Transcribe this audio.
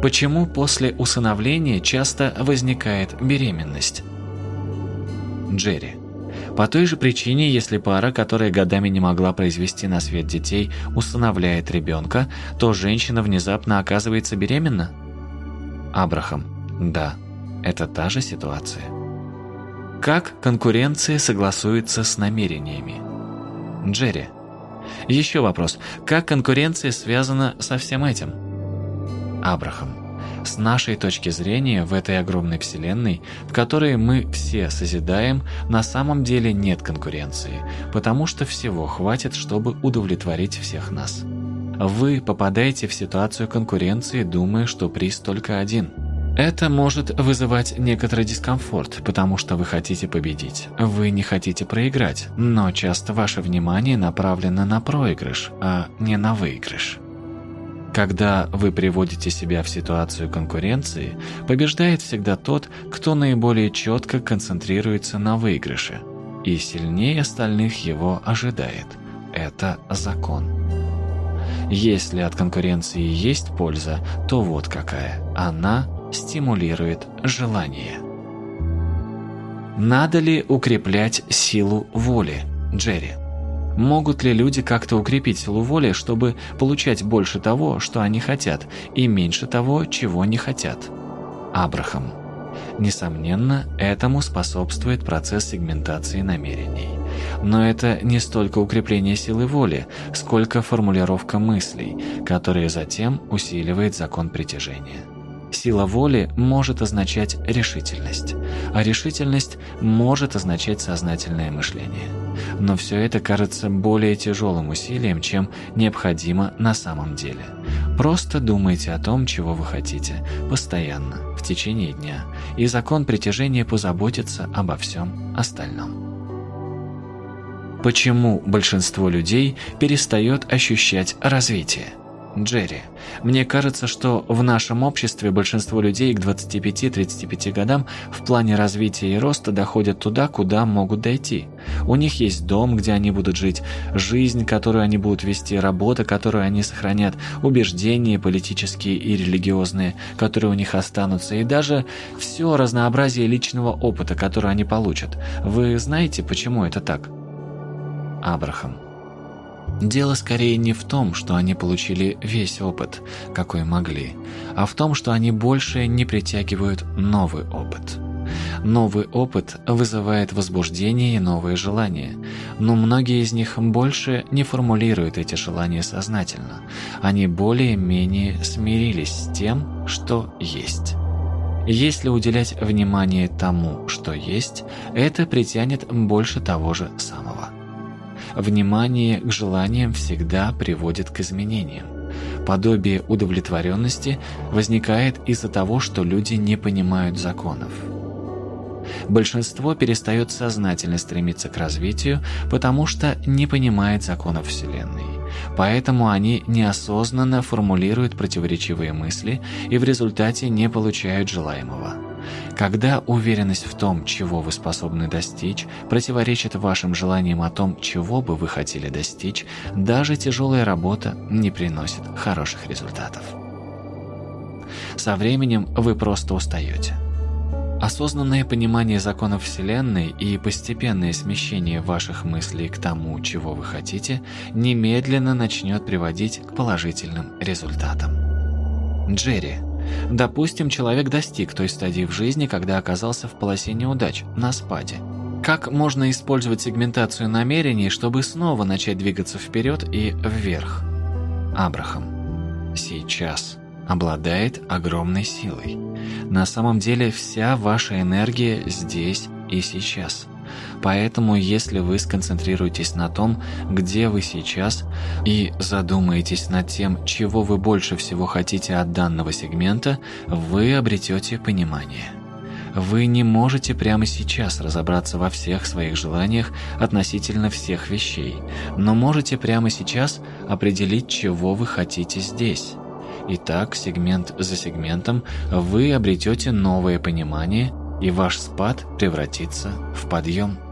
Почему после усыновления часто возникает беременность? Джерри. По той же причине, если пара, которая годами не могла произвести на свет детей, усыновляет ребенка, то женщина внезапно оказывается беременна? Абрахам. Да, это та же ситуация. Как конкуренция согласуется с намерениями? Джерри. Еще вопрос. Как конкуренция связана со всем этим? Абрахам. С нашей точки зрения, в этой огромной вселенной, в которой мы все созидаем, на самом деле нет конкуренции, потому что всего хватит, чтобы удовлетворить всех нас. Вы попадаете в ситуацию конкуренции, думая, что приз только один – это может вызывать некоторый дискомфорт, потому что вы хотите победить. Вы не хотите проиграть, но часто ваше внимание направлено на проигрыш, а не на выигрыш. Когда вы приводите себя в ситуацию конкуренции, побеждает всегда тот, кто наиболее четко концентрируется на выигрыше и сильнее остальных его ожидает. Это закон. Если от конкуренции есть польза, то вот какая. Она стимулирует желание. Надо ли укреплять силу воли, Джерри? Могут ли люди как-то укрепить силу воли, чтобы получать больше того, что они хотят, и меньше того, чего не хотят? Абрахам. Несомненно, этому способствует процесс сегментации намерений. Но это не столько укрепление силы воли, сколько формулировка мыслей, которая затем усиливает закон притяжения. Сила воли может означать решительность, а решительность может означать сознательное мышление. Но все это кажется более тяжелым усилием, чем необходимо на самом деле. Просто думайте о том, чего вы хотите, постоянно, в течение дня, и закон притяжения позаботится обо всем остальном. Почему большинство людей перестает ощущать развитие? Джерри, мне кажется, что в нашем обществе большинство людей к 25-35 годам в плане развития и роста доходят туда, куда могут дойти. У них есть дом, где они будут жить, жизнь, которую они будут вести, работа, которую они сохранят, убеждения политические и религиозные, которые у них останутся, и даже все разнообразие личного опыта, который они получат. Вы знаете, почему это так? Абрахам. Дело скорее не в том, что они получили весь опыт, какой могли, а в том, что они больше не притягивают новый опыт. Новый опыт вызывает возбуждение и новые желания, но многие из них больше не формулируют эти желания сознательно. Они более-менее смирились с тем, что есть. Если уделять внимание тому, что есть, это притянет больше того же самого. Внимание к желаниям всегда приводит к изменениям. Подобие удовлетворенности возникает из-за того, что люди не понимают законов. Большинство перестает сознательно стремиться к развитию, потому что не понимает законов Вселенной. Поэтому они неосознанно формулируют противоречивые мысли и в результате не получают желаемого. Когда уверенность в том, чего вы способны достичь, противоречит вашим желаниям о том, чего бы вы хотели достичь, даже тяжелая работа не приносит хороших результатов. Со временем вы просто устаете. Осознанное понимание законов Вселенной и постепенное смещение ваших мыслей к тому, чего вы хотите, немедленно начнет приводить к положительным результатам. Джерри Допустим, человек достиг той стадии в жизни, когда оказался в полосе неудач, на спаде. Как можно использовать сегментацию намерений, чтобы снова начать двигаться вперед и вверх? Абрахам. Сейчас обладает огромной силой. На самом деле вся ваша энергия здесь и сейчас – Поэтому, если вы сконцентрируетесь на том, где вы сейчас, и задумаетесь над тем, чего вы больше всего хотите от данного сегмента, вы обретете понимание. Вы не можете прямо сейчас разобраться во всех своих желаниях относительно всех вещей, но можете прямо сейчас определить, чего вы хотите здесь. Итак, сегмент за сегментом вы обретете новое понимание – и ваш спад превратится в подъем.